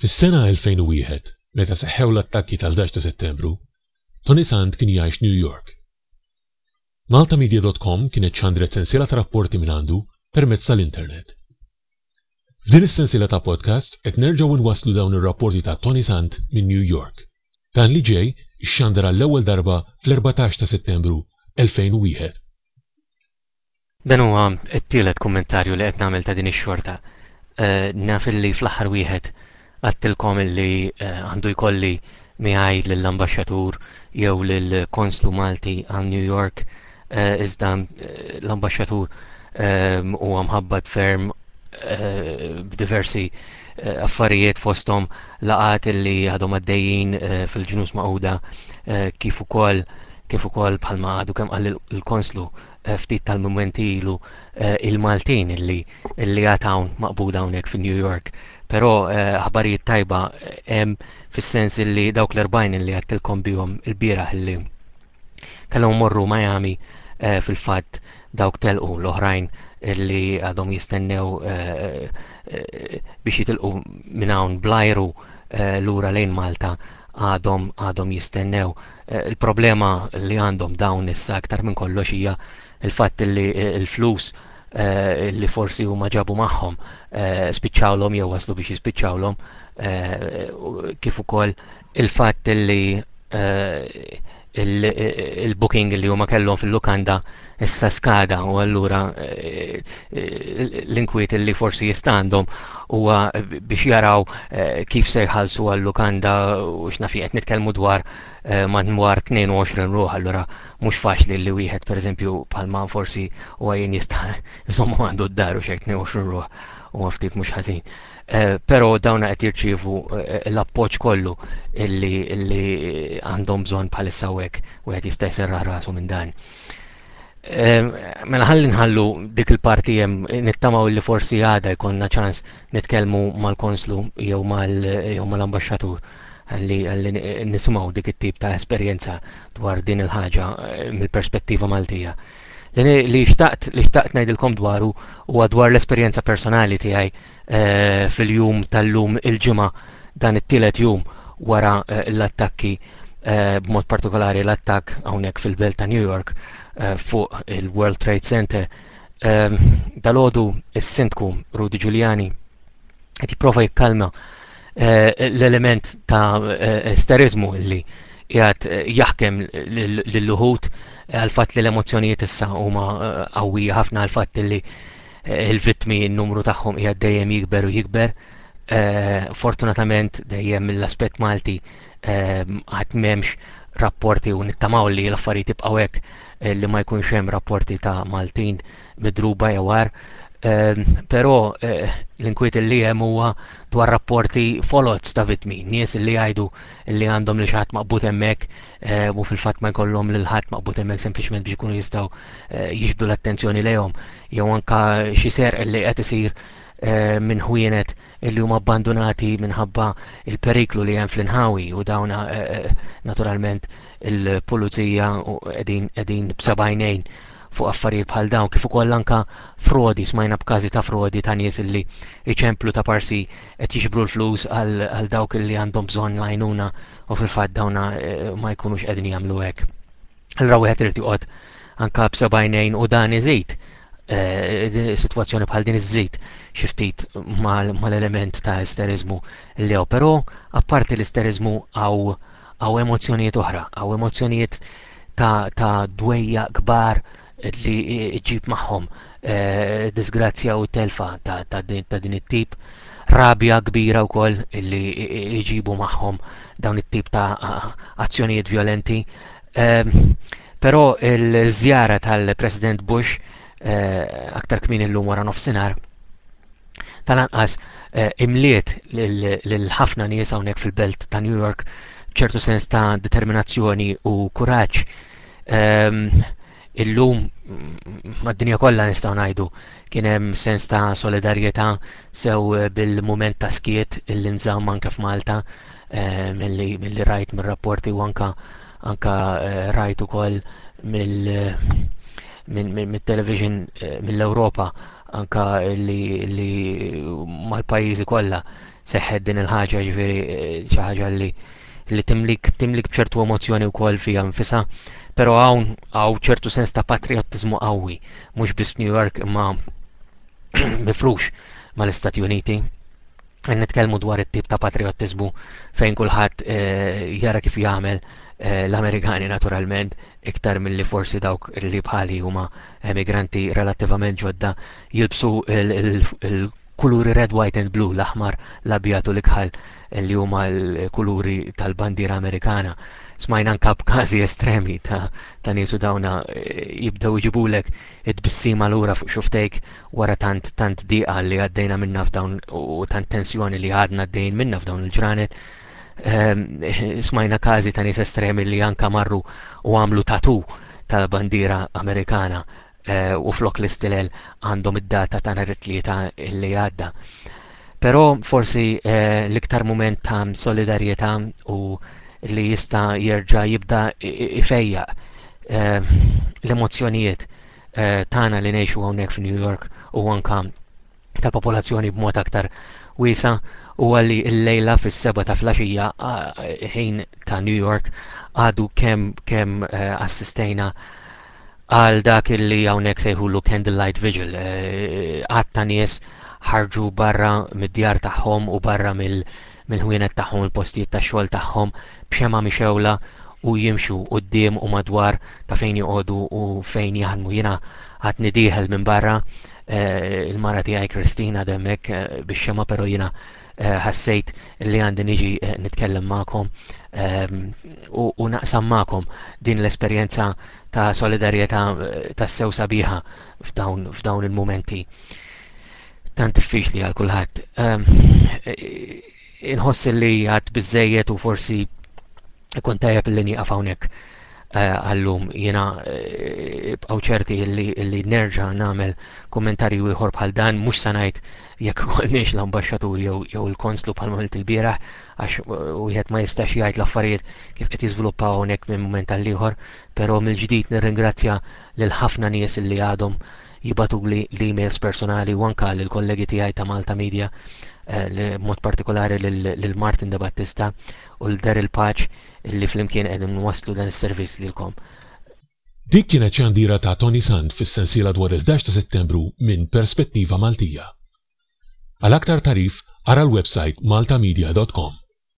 Fis-sena 2001, meta seħħew l-attakki tal-11 ta' Settembru, Tony Sant kien jgħix New York. Maltamedia.com kienet xandret sensiela ta' rapporti minn għandu permezz tal-internet. F'din is-sensiela ta' podcasts qed nerġgħu nwasslu dawn ir-rapporti ta' Tony Sant minn New York. Dan li ġej ixxandar għall-ewwel darba fl-erbatax ta' Settembru 2001. Dan huwa t-tielet kummentarju li qed nagħmel ta' din ix-xorta. Naf illi fl-aħħar wieħed għadtilkom illi għandu jkolli miegħi lill-Ambaxxatur jew lill-Konslu Malti għal New York, iżda l-Ambaxxatur huwa mħabbat ferm b'diversi affarijiet fosthom laqgħat illi għadhom għaddejjin fil-Ġnus Magħquda kif ukoll kif ukoll bħalma għadu kemm qal il-Konslu ftit tal-mumenti ilu il-Maltin illi illi għad hawn maqbud hawnhekk fi New York. Però aħbarijiet tajba hemm fis-sens illi dawk l-40 illi għattilkom bihom il-bieraħ illi kellhom morru Miami fil-fatt dawk telqu l-oħrajn illi għadhom jistennew biex jitilqu minn hawn bl-ajru lura lejn Malta għadhom għadhom jistennew Il-problema li għandhom dawn issa aktar minn kollox hija l-fatt li l-flus li forsi huma ġabu magħhom spiċċawlhom jew waslu biex jispiċċawlhom kif ukoll il-fatt li l-booking li huma kellhom fil-lukanda issa skada u allura eh, eh, l-inkwiet li forsi jista' għandhom huwa biex jaraw eh, kif se jħallsu għal lukanda u x'naf qed nitkellmu dwar madwar 22 ruħ allura mhux faċli li wieħed pereżempju bħalma forsi huwa jien jista' jżommu għandu d-dar u xejn 22 ruħ u ftit mhux ħażin. Però dawn qed jirċievu l-appoġġ kollu illi għandhom bżonn bħalissa hekk wieħed jista' jserraħ rasu minn dan. Mela ħalli nħallu dik il-parti hemm nittamaw li forsi għada jkollna ċans nitkellmu mal-konslu jew mal-ambaxxatur ħalli nisimgħu dik it-tip ta' esperjenza dwar din il-ħaġa eh, mill-perspettiva Maltija. Li xtaqt li xtaqt ngħidilkom dwaru huwa dwar l-esperjenza personali tiegħi fil-jum tal-lum il-ġimgħa dan it-tielet jum wara l-attakki b'mod partikolari l-attakk hawnhekk fil-belt ta' New York fuq il-World Trade Center. Dalgħodu is-Sindku Rudy Giuliani qed jipprova jikkalma l-element ta' esteriżmu li qiegħed jaħkem lill-uħud għall-fatt li l-emozzjonijiet issa huma qawwija ħafna għall-fatt li Eh, il-vittmi n-numru tagħhom qiegħed dejjem jikber u jikber. Eh, fortunatament dejjem mill-aspett Malti eh, għad m'hemmx rapporti u nittamaw li l-affarijiet ibqgħu hekk li ma jkunx hemm rapporti ta' Maltin midruba jew għar. Però l-inkwiet li hemm huwa dwar rapporti foloz ta' vittmi, nies li jgħidu li għandhom li xaħat maqbut hemmhekk u fil-fatt ma jkollhom lil ħadd maqbud hemmhekk sempliċement biex ikunu jistgħu eh, jiġbdu l-attenzjoni lejhom jew anke xi serq li qed isir eh, minn ħwienet li huma abbandunati minħabba l periklu li hemm fl-inħawi u dawn eh, naturalment il-pulizija qegħdin b'sebgħinejn fuq affarijiet bħal dawn kif ukoll anke frodi smajna b'każi ta' frodi ta' nies li jċemplu ta' parsi qed jiġbru l-flus għal dawk li għandhom bżonn l-għajnuna u fil-fatt dawn ma jkunux qegħdin jagħmlu hekk. Allura wieħed irid joqgħod anke b'sebgħinejn u dan iżid eh, sitwazzjoni bħal din iżżid xi ftit mal-element ta' isteriżmu li hawn, però apparti l-isteriżmu hawn għaw emozzjonijiet oħra, għaw emozzjonijiet ta', ta dwejja kbar li ġġib magħhom disgrazzja u telfa ta' din it-tip, rabja kbira wkoll li jġibu magħhom dawn it-tip ta' azzjonijiet vjolenti. Ehm, però l-żjara tal-President Bush eh, aktar kmin illum wara nofsinhar tal-anqas eh, imliet lil ħafna nies hawnhekk fil-belt ta' New York ċertu sens ta' determinazzjoni u kuraġġ illum mad-dinja kollha nistgħu ngħidu kien hemm sens ta' solidarjetà sew bil-mument ta' skiet li nżamm anke f'malta milli rajt mir-rapporti u anke rajt ukoll mit-television mill-ewropa anke li mar pajjiżi kollha seħħet din il-ħaġa jiġifieri xi ħaġa li li timlik timlik b'ċertu emozzjoni wkoll fiha nfisha, però hawn hawn ċertu sens ta' patriottiżmu qawwi, mhux biss f'New York imma mifrux mal-Istati Uniti. Qed nitkellmu dwar it-tip ta' patriottiżmu fejn kulħadd eh, jara kif jagħmel eh, l-Amerikani naturalment iktar milli forsi dawk li bħali huma emigranti relattivament ġodda jilbsu il kuluri red, white and blue, l-aħmar, l-abjad u l-ikħal li huma l-kuluri tal-bandiera Amerikana. Smajna anke b'każi estremi ta' ta' nies u dawna jibdew iġibulek it-tbissima lura fuq xufftejk wara tant tant diqa li għaddejna minnha f'dawn u tant tensjoni li għadna għaddejjin minnha f'dawn il-ġranet. Smajna każi ta' nies estremi li anke marru u għamlu tattoo tal-bandiera Amerikana. u flok l-istilel għandhom id-data ta' nhar it-Tlieta li għadda. Però forsi l-iktar mument ta' solidarjetà u li jista' jerġa' jibda ifejjaq l-emozzjonijiet tagħna li ngħixu hawnhekk f'New York u anke tal-popolazzjoni b'mod aktar wiesa' huwa li l-lejla fis-sebgħa ta' filgħaxija ħin ta' new york għadu kemm kemm assistejna għal dak li hawnhekk sejħulu candlelight vigil għadd ta' nies ħarġu barra mid-djar tagħhom u barra mill mill-ħwienet tagħhom il-postijiet tax-xogħol tagħhom b'xemgħa mixgħula u jimxu quddiem u madwar ta' fejn joqogħdu u fejn jaħdmu. Jiena għadni dieħel minn barra, il-mara tiegħi Christine għadha hemmhekk bix-xemgħa però jiena ħassejt li għandi niġi nitkellem magħkom u naqsam magħkom din l-esperjenza ta' solidarjetà tassew sabiħa f'dawn il-mumenti. tant diffiċli għal kulħadd. Ehm, inħoss li għad biżżejjed u forsi ikun tajjeb li nieqaf hawnhekk eh, għallum jiena eh, bqgħu ċerti li nerġa' nagħmel kummentarju ieħor bħal dan mhux se ngħid jekk kolniex l-ambaxxatur jew il-konslu bħal ma il-bieraħ għax eh, wieħed ma jistax jgħid l-affarijiet kif qed jiżviluppaw hawnhekk minn mument għall ieħor, però mill-ġdid nirringrazzja lil ħafna nies li għadhom jibgħatuli l-emails personali u anke lill-kollegi tiegħi ta' Malta Media, b'mod partikolari lil Martin De Battista u lil Daryl Paċ li flimkien qegħdin nwasslu dan is-servizz lilkom. Dik kienet xandira ta' Tony Sant fis-sensiela dwar il-ħdax ta' Settembru minn Perspettiva Maltija. Għal aktar tagħrif ara l-websajt maltamedia dot com.